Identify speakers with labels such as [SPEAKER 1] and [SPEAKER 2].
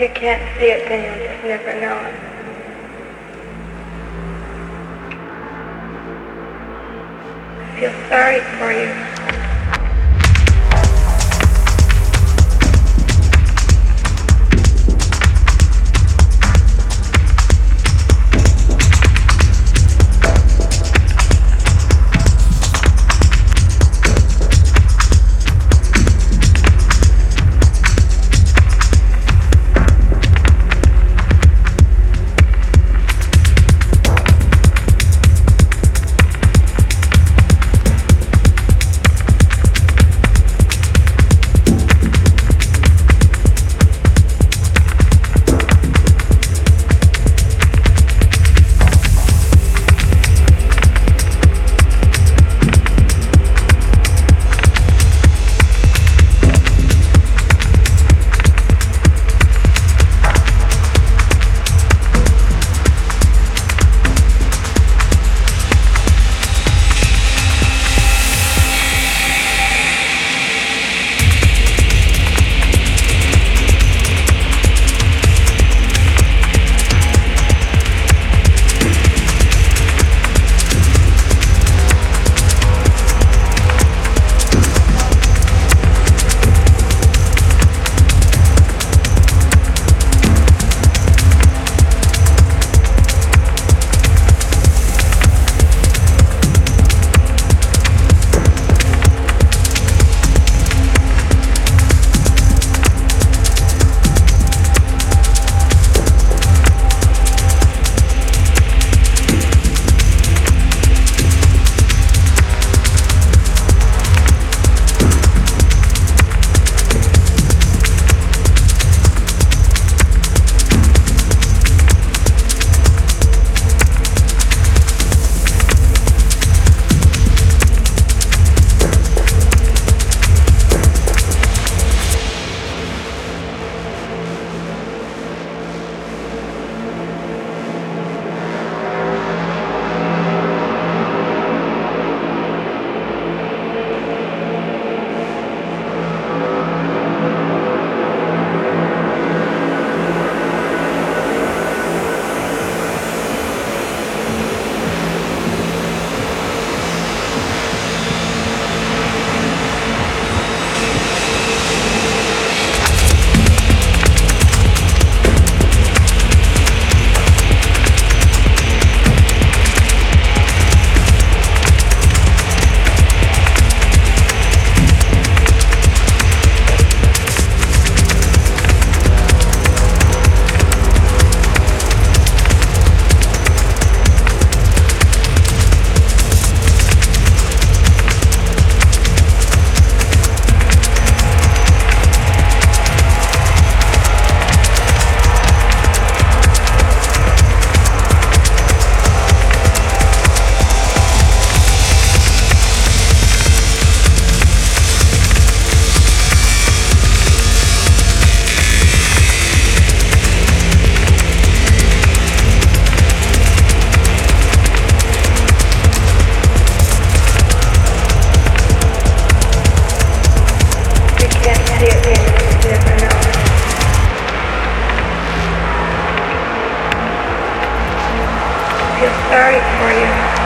[SPEAKER 1] You can't see it, then you'll just never know it. I feel sorry for you. Sorry for you.